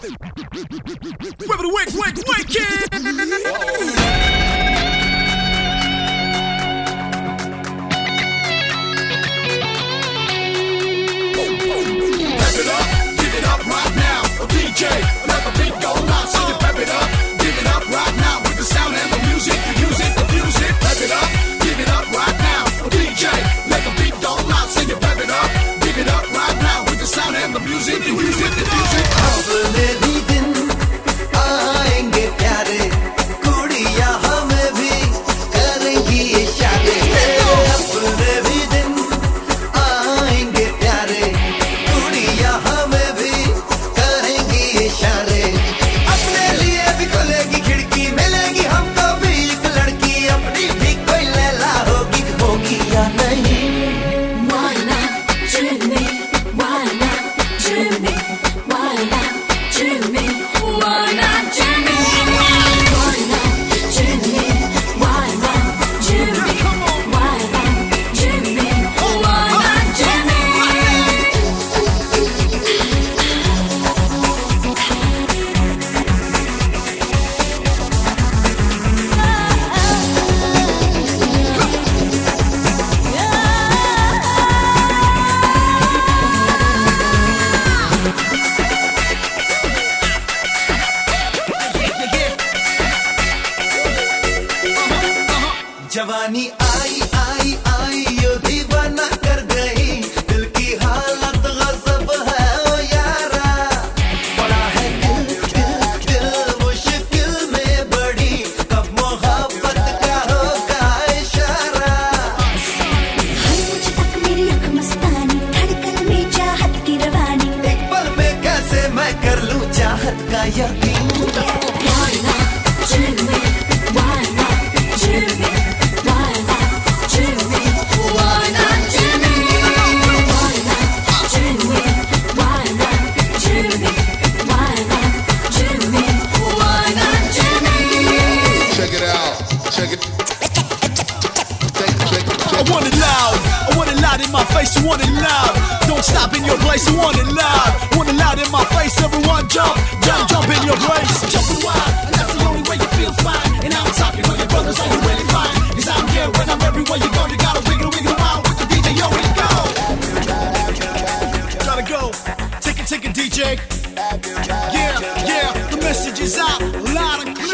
Whip it, wick, wick, wicked! Give it up right now. DJ, जवानी आई आई आई यो दीवाना कर गई। दिल की हालत गजब है ओ यारा। बड़ा है दिल दिल दिल मुश्किल में बड़ी। कब मोहब्बत का होगा इशारा। मुझ तक मेरी अख मस्तानी धड़कन में चाहत की रवानी। एक पल में कैसे मैं कर लूँ चाहत का यकीन? Out. Check it. Check, check, I want it loud. I want it loud in my face. You want it loud. Don't stop in your place. You want it loud. Want it loud in my face. Everyone jump, jump, jump in your place. Jumping wild, and that's the only way you feel fine. And I'm talking to your brothers, are you really fine? Cause I'm here when I'm everywhere you go. You gotta wiggle, wiggle around with the DJ. Yo, we go. Gotta go. Take it, take it, DJ. Yeah, yeah. The message is out. Loud and clear.